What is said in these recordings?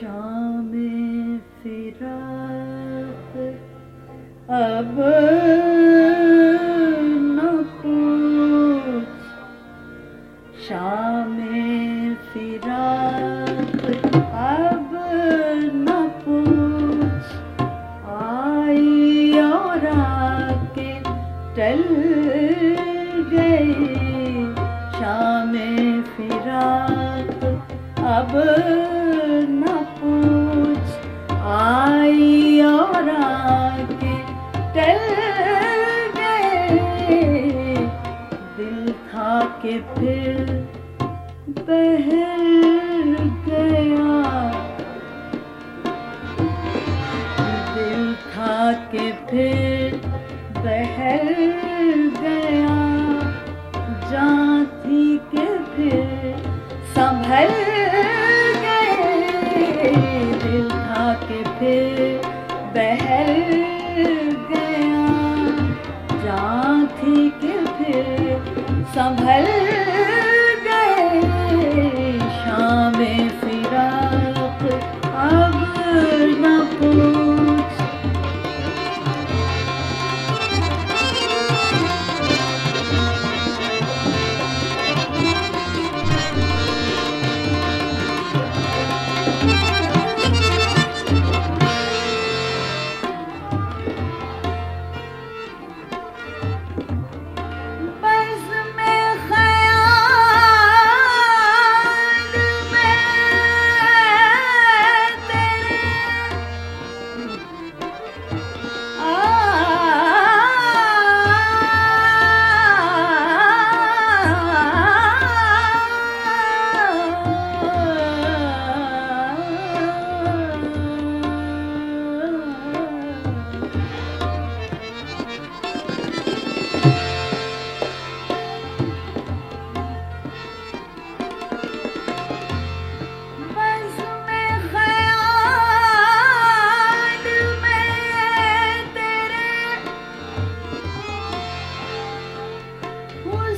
شام فراق، اب نہ پوچھ شام فراق، اب نہ پوچھ آئی اور آ کے ٹل گئی شام فراق، اب کہ پھر بہل گیا۔ دل تھا کہ پھر بہل گیا۔ جان تھی کہ پھر سنبھل گئے۔ دل تھا کہ پھر بہل گیا۔ جان تھی کہ پھر سنبھل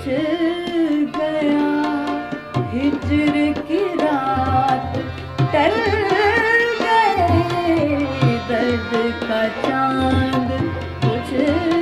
بجھ گیا۔ ہجر کی رات ٹل گئے۔ درد کا چاند بجھ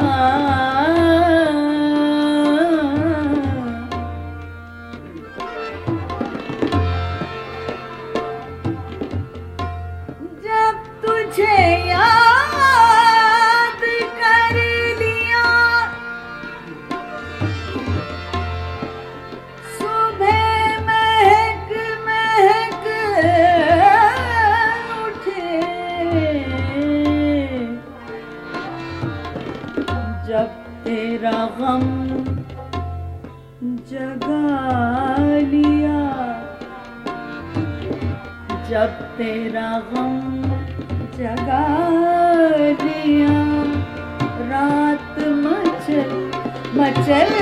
جب جب تیرا غم جگا دیا رات مچل مچل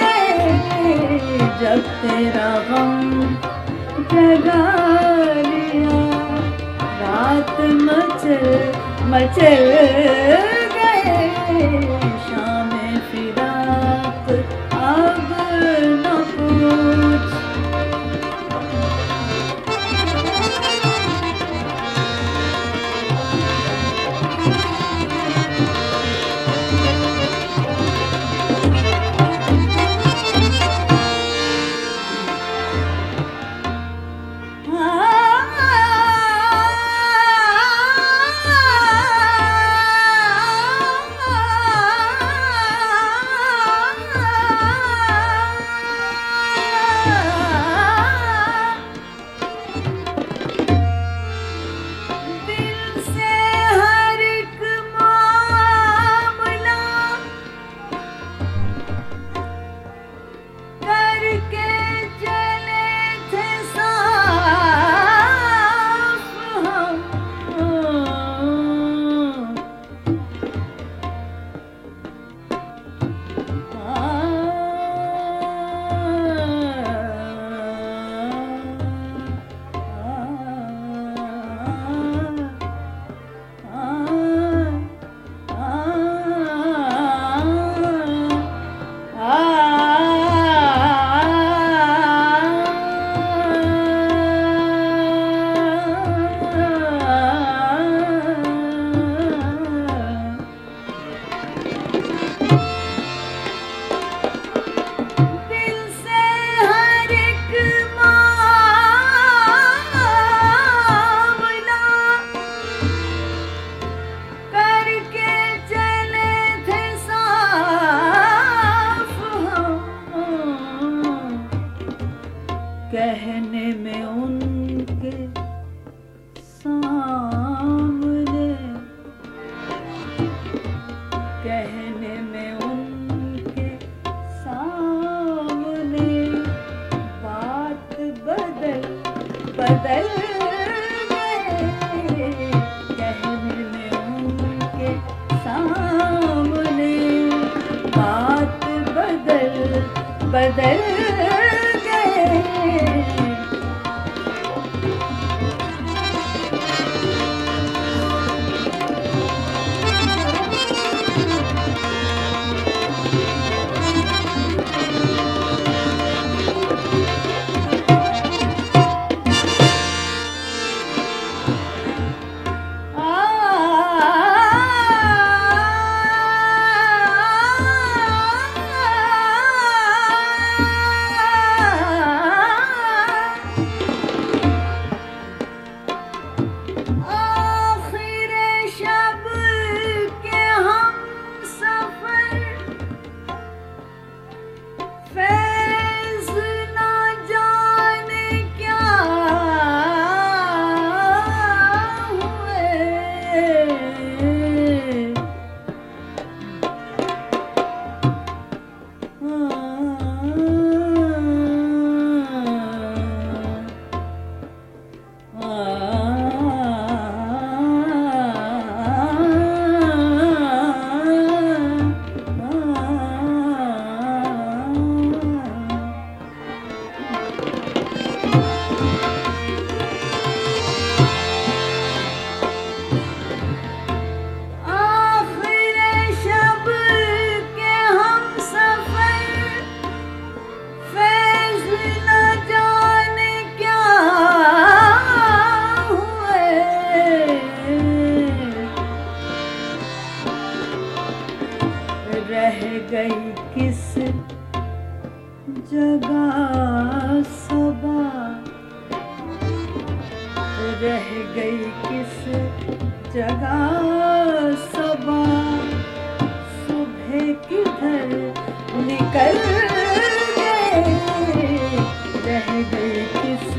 گئے۔ جب تیرا غم جگا دیا رات مچل مچل گئے۔ شام بدل رہ گئی کس جگہ صبا؟ صبح کدھر نکل گئے؟ رہ گئی کس